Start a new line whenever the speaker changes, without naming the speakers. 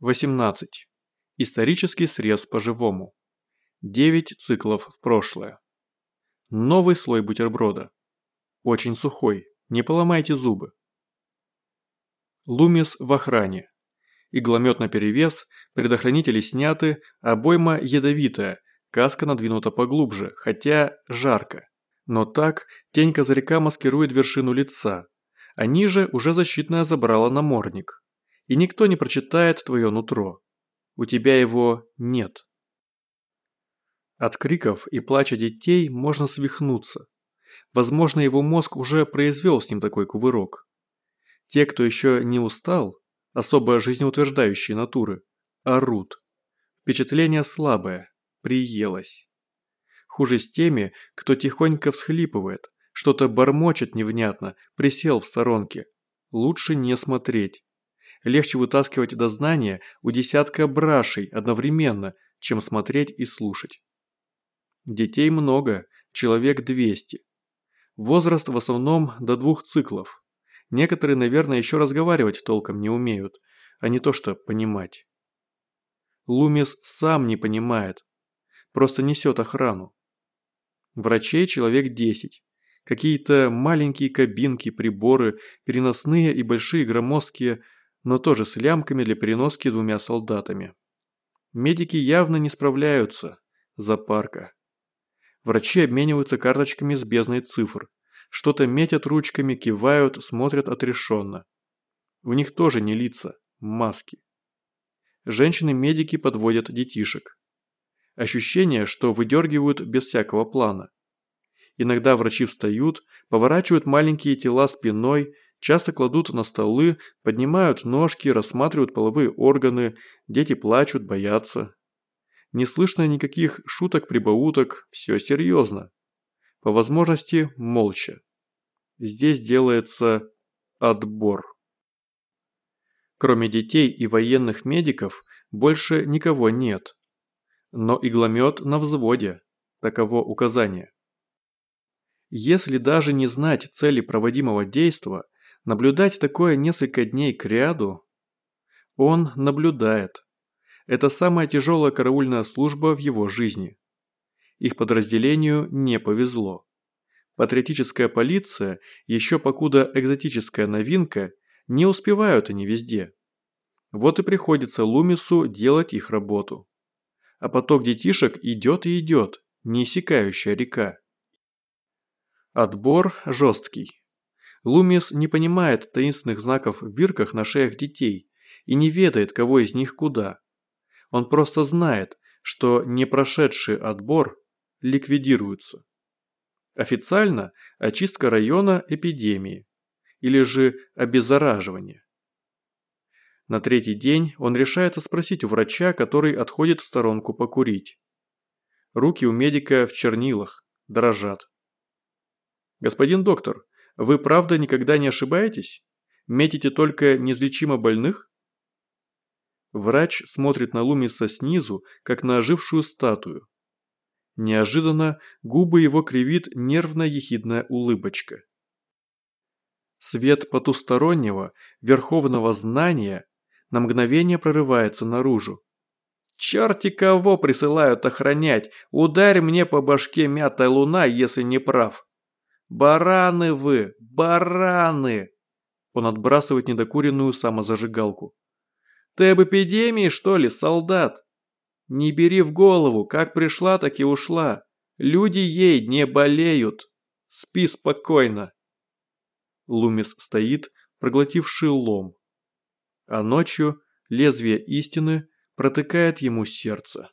18. Исторический срез по-живому. 9 циклов в прошлое. Новый слой бутерброда. Очень сухой, не поломайте зубы. Лумис в охране. Игломет наперевес, предохранители сняты, обойма ядовитая, каска надвинута поглубже, хотя жарко. Но так тень козырька маскирует вершину лица, а ниже уже защитная забрала намордник. И никто не прочитает твое нутро. У тебя его нет. От криков и плача детей можно свихнуться. Возможно, его мозг уже произвел с ним такой кувырок. Те, кто еще не устал, особо жизнеутверждающие натуры, орут. Впечатление слабое, приелось. Хуже с теми, кто тихонько всхлипывает, что-то бормочет невнятно, присел в сторонке. Лучше не смотреть. Легче вытаскивать дознание у десятка брашей одновременно, чем смотреть и слушать. Детей много, человек 200. Возраст в основном до двух циклов. Некоторые, наверное, еще разговаривать толком не умеют, а не то что понимать. Лумис сам не понимает, просто несет охрану. Врачей человек 10. Какие-то маленькие кабинки, приборы, переносные и большие громоздкие, но тоже с лямками для переноски двумя солдатами. Медики явно не справляются. Запарка. Врачи обмениваются карточками с бездной цифр. Что-то метят ручками, кивают, смотрят отрешенно. У них тоже не лица, маски. Женщины-медики подводят детишек. Ощущение, что выдергивают без всякого плана. Иногда врачи встают, поворачивают маленькие тела спиной, часто кладут на столы, поднимают ножки, рассматривают половые органы, дети плачут, боятся. Не слышно никаких шуток-прибауток, все серьезно. По возможности молча. Здесь делается отбор. Кроме детей и военных медиков, больше никого нет. Но игломет на взводе. Таково указание. Если даже не знать цели проводимого действа, наблюдать такое несколько дней к ряду, он наблюдает. Это самая тяжелая караульная служба в его жизни. Их подразделению не повезло. Патриотическая полиция, еще покуда экзотическая новинка, не успевают они везде. Вот и приходится Лумису делать их работу а поток детишек идет и идет, неиссякающая река. Отбор жесткий. Лумис не понимает таинственных знаков в бирках на шеях детей и не ведает, кого из них куда. Он просто знает, что не прошедший отбор ликвидируются. Официально очистка района эпидемии или же обеззараживание. На третий день он решается спросить у врача, который отходит в сторонку покурить. Руки у медика в чернилах, дрожат. «Господин доктор, вы правда никогда не ошибаетесь? Метите только неизлечимо больных?» Врач смотрит на Лумиса снизу, как на ожившую статую. Неожиданно губы его кривит нервно-ехидная улыбочка. Свет потустороннего, верховного знания на мгновение прорывается наружу. «Черти кого присылают охранять! Ударь мне по башке мятая луна, если не прав!» «Бараны вы! Бараны!» Он отбрасывает недокуренную самозажигалку. «Ты об эпидемии, что ли, солдат? Не бери в голову, как пришла, так и ушла. Люди ей не болеют. Спи спокойно!» Лумис стоит, проглотивший лом а ночью лезвие истины протыкает ему сердце.